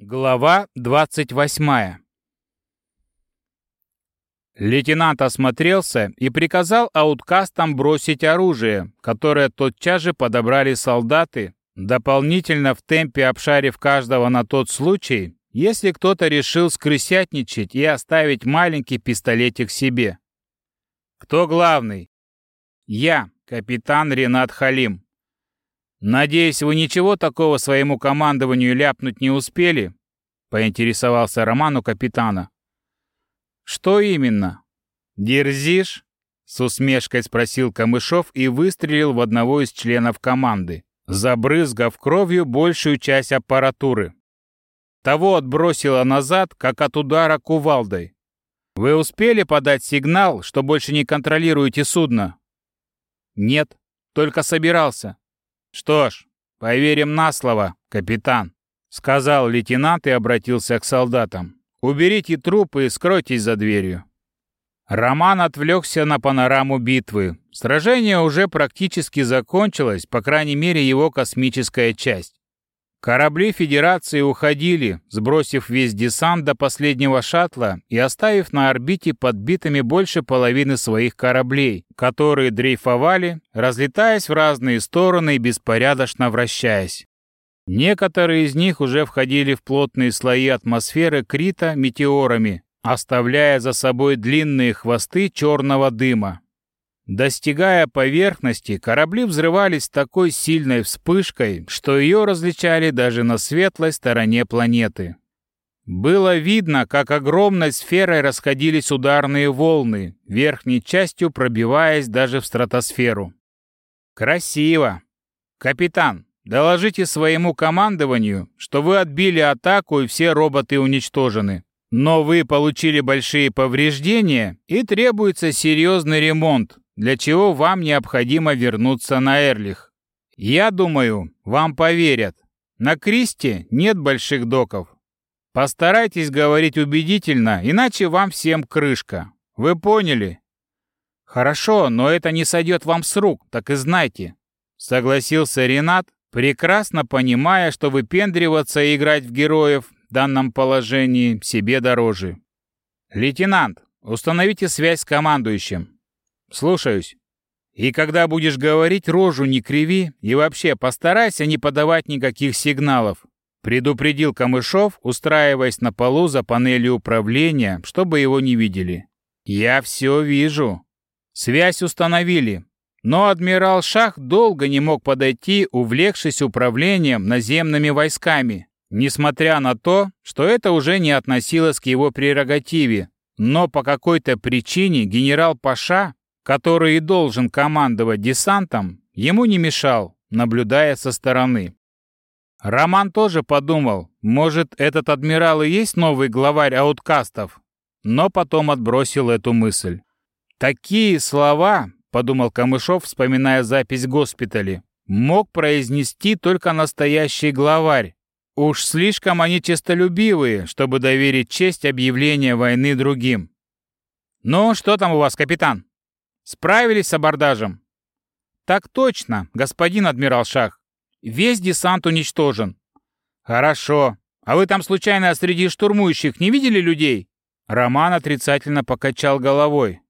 Глава 28 Лейтенант осмотрелся и приказал ауткастам бросить оружие, которое тотчас же подобрали солдаты, дополнительно в темпе обшарив каждого на тот случай, если кто-то решил скрысятничать и оставить маленький пистолетик себе. «Кто главный?» «Я, капитан Ренат Халим», «Надеюсь, вы ничего такого своему командованию ляпнуть не успели?» — поинтересовался Роман у капитана. «Что именно? Дерзишь?» — с усмешкой спросил Камышов и выстрелил в одного из членов команды, забрызгав кровью большую часть аппаратуры. Того отбросило назад, как от удара кувалдой. «Вы успели подать сигнал, что больше не контролируете судно?» «Нет, только собирался», «Что ж, поверим на слово, капитан», — сказал лейтенант и обратился к солдатам. «Уберите трупы и скройтесь за дверью». Роман отвлекся на панораму битвы. Сражение уже практически закончилось, по крайней мере его космическая часть. Корабли Федерации уходили, сбросив весь десант до последнего шаттла и оставив на орбите подбитыми больше половины своих кораблей, которые дрейфовали, разлетаясь в разные стороны и беспорядочно вращаясь. Некоторые из них уже входили в плотные слои атмосферы Крита метеорами, оставляя за собой длинные хвосты черного дыма. Достигая поверхности, корабли взрывались такой сильной вспышкой, что ее различали даже на светлой стороне планеты. Было видно, как огромной сферой расходились ударные волны, верхней частью пробиваясь даже в стратосферу. Красиво. Капитан, доложите своему командованию, что вы отбили атаку и все роботы уничтожены. Но вы получили большие повреждения и требуется серьезный ремонт, для чего вам необходимо вернуться на Эрлих. Я думаю, вам поверят. На Кристе нет больших доков. Постарайтесь говорить убедительно, иначе вам всем крышка. Вы поняли? Хорошо, но это не сойдет вам с рук, так и знайте. Согласился Ренат, прекрасно понимая, что выпендриваться и играть в героев в данном положении себе дороже. Лейтенант, установите связь с командующим. «Слушаюсь. И когда будешь говорить, рожу не криви и вообще постарайся не подавать никаких сигналов», предупредил Камышов, устраиваясь на полу за панелью управления, чтобы его не видели. «Я все вижу». Связь установили, но адмирал Шах долго не мог подойти, увлекшись управлением наземными войсками, несмотря на то, что это уже не относилось к его прерогативе. Но по какой-то причине генерал Паша который и должен командовать десантом, ему не мешал, наблюдая со стороны. Роман тоже подумал, может, этот адмирал и есть новый главарь ауткастов, но потом отбросил эту мысль. Такие слова, подумал Камышов, вспоминая запись госпиталя, мог произнести только настоящий главарь. Уж слишком они честолюбивые, чтобы доверить честь объявления войны другим. «Ну, что там у вас, капитан?» Справились с абордажем? Так точно, господин адмирал Шах. Весь десант уничтожен. Хорошо. А вы там случайно среди штурмующих не видели людей? Роман отрицательно покачал головой.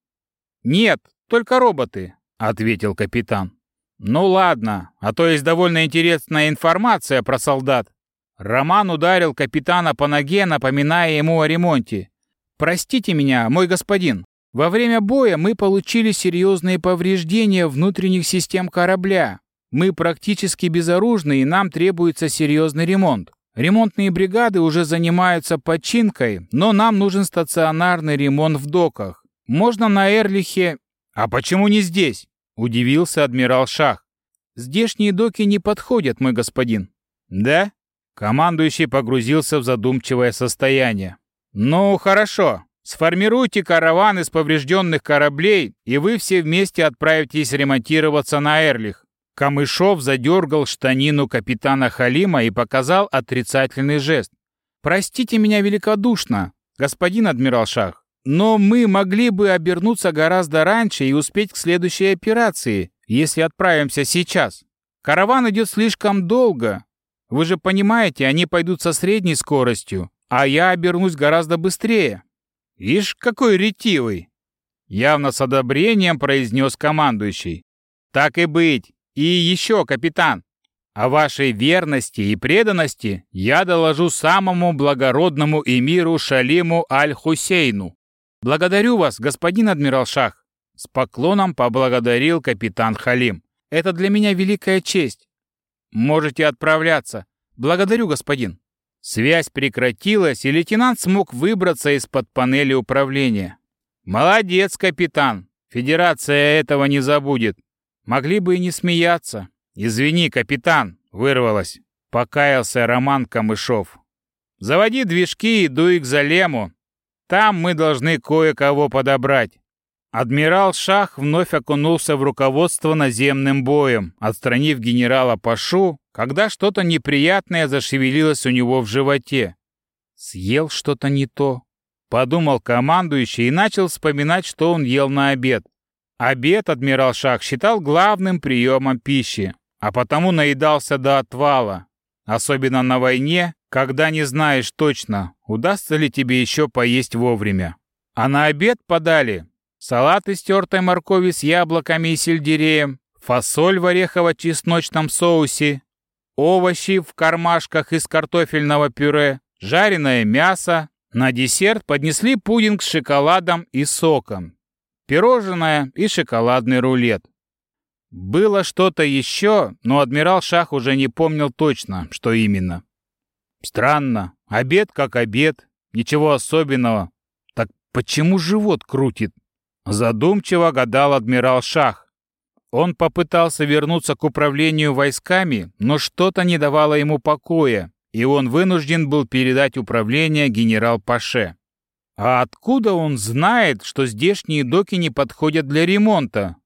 Нет, только роботы, ответил капитан. Ну ладно, а то есть довольно интересная информация про солдат. Роман ударил капитана по ноге, напоминая ему о ремонте. «Простите меня, мой господин, во время боя мы получили серьезные повреждения внутренних систем корабля. Мы практически безоружны, и нам требуется серьезный ремонт. Ремонтные бригады уже занимаются починкой, но нам нужен стационарный ремонт в доках. Можно на Эрлихе... А почему не здесь? Удивился адмирал Шах. Здешние доки не подходят, мой господин. Да? Командующий погрузился в задумчивое состояние. Ну, хорошо. Сформируйте караван из поврежденных кораблей, и вы все вместе отправитесь ремонтироваться на Эрлих. Камышов задергал штанину капитана Халима и показал отрицательный жест. «Простите меня великодушно, господин адмирал Шах, но мы могли бы обернуться гораздо раньше и успеть к следующей операции, если отправимся сейчас. Караван идет слишком долго. Вы же понимаете, они пойдут со средней скоростью, а я обернусь гораздо быстрее. Ишь, какой ретивый!» Явно с одобрением произнес командующий. «Так и быть. И еще, капитан, о вашей верности и преданности я доложу самому благородному эмиру Шалиму Аль-Хусейну. Благодарю вас, господин адмирал Шах. С поклоном поблагодарил капитан Халим. Это для меня великая честь. Можете отправляться. Благодарю, господин. Связь прекратилась, и лейтенант смог выбраться из-под панели управления. Молодец, капитан. Федерация этого не забудет. Могли бы и не смеяться. Извини, капитан, вырвалось. Покаялся Роман Камышов. Заводи движки и дуй к Залему. Там мы должны кое-кого подобрать. Адмирал Шах вновь окунулся в руководство наземным боем, отстранив генерала Пашу, когда что-то неприятное зашевелилось у него в животе. Съел что-то не то. Подумал командующий и начал вспоминать, что он ел на обед. Обед адмирал Шах считал главным приемом пищи, а потому наедался до отвала. Особенно на войне, когда не знаешь точно, удастся ли тебе еще поесть вовремя. А на обед подали салат из тертой моркови с яблоками и сельдереем, фасоль в орехово-чесночном соусе, овощи в кармашках из картофельного пюре, жареное мясо. На десерт поднесли пудинг с шоколадом и соком, пирожное и шоколадный рулет. Было что-то еще, но адмирал Шах уже не помнил точно, что именно. Странно, обед как обед, ничего особенного. Так почему живот крутит? Задумчиво гадал адмирал Шах. Он попытался вернуться к управлению войсками, но что-то не давало ему покоя, и он вынужден был передать управление генерал-паше. А откуда он знает, что здешние доки не подходят для ремонта?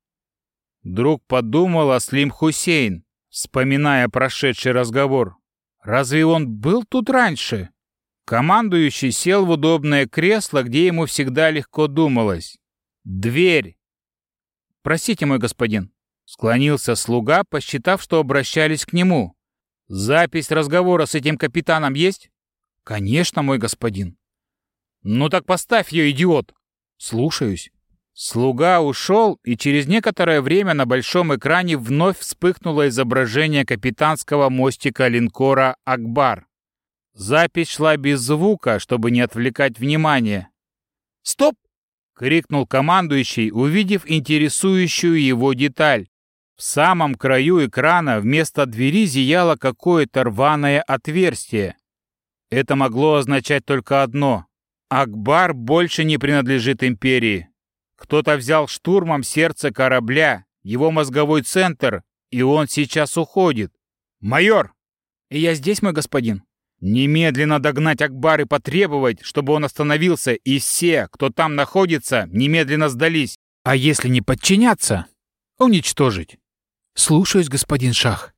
Друг подумал Аслим Хусейн, вспоминая прошедший разговор. Разве он был тут раньше? Командующий сел в удобное кресло, где ему всегда легко думалось. Дверь. Простите, мой господин. Склонился слуга, посчитав, что обращались к нему. Запись разговора с этим капитаном есть? Конечно, мой господин. Ну так поставь ее, идиот. Слушаюсь. Слуга ушел, и через некоторое время на большом экране вновь вспыхнуло изображение капитанского мостика линкора «Акбар». Запись шла без звука, чтобы не отвлекать внимание. «Стоп!» — крикнул командующий, увидев интересующую его деталь. В самом краю экрана вместо двери зияло какое-то рваное отверстие. Это могло означать только одно. Акбар больше не принадлежит империи. Кто-то взял штурмом сердце корабля, его мозговой центр, и он сейчас уходит. «Майор!» «И я здесь, мой господин?» Немедленно догнать Акбар и потребовать, чтобы он остановился, и все, кто там находится, немедленно сдались. А если не подчиняться, уничтожить. Слушаюсь, господин Шах.